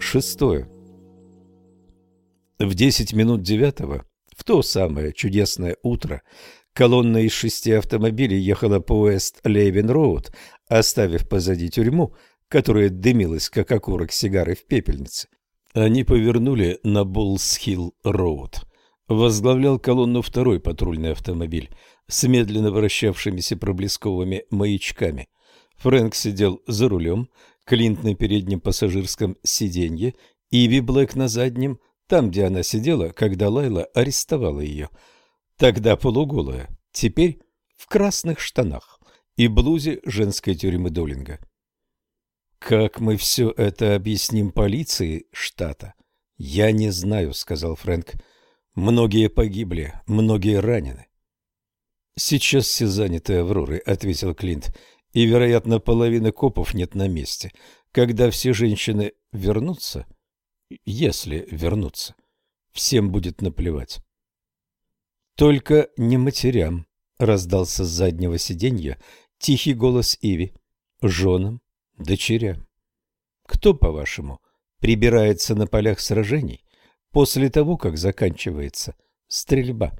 Шестое. В десять минут девятого, то самое чудесное утро, колонна из шести автомобилей ехала по Уэст-Лейвен-Роуд, оставив позади тюрьму, которая дымилась, как окурок сигары в пепельнице. Они повернули на Боллс-Хилл-Роуд. Возглавлял колонну второй патрульный автомобиль с медленно вращавшимися проблесковыми маячками. Фрэнк сидел за рулем, Клинт на переднем пассажирском сиденье, Иви Блэк на заднем, там, где она сидела, когда Лайла арестовала ее. Тогда полуголая, теперь в красных штанах и блузе женской тюрьмы Долинга. «Как мы все это объясним полиции штата?» «Я не знаю», — сказал Фрэнк. «Многие погибли, многие ранены». «Сейчас все заняты Авророй», — ответил Клинт и, вероятно, половины копов нет на месте. Когда все женщины вернутся, если вернутся, всем будет наплевать. Только не матерям, раздался с заднего сиденья тихий голос Иви, женам, дочерям. Кто, по-вашему, прибирается на полях сражений после того, как заканчивается стрельба?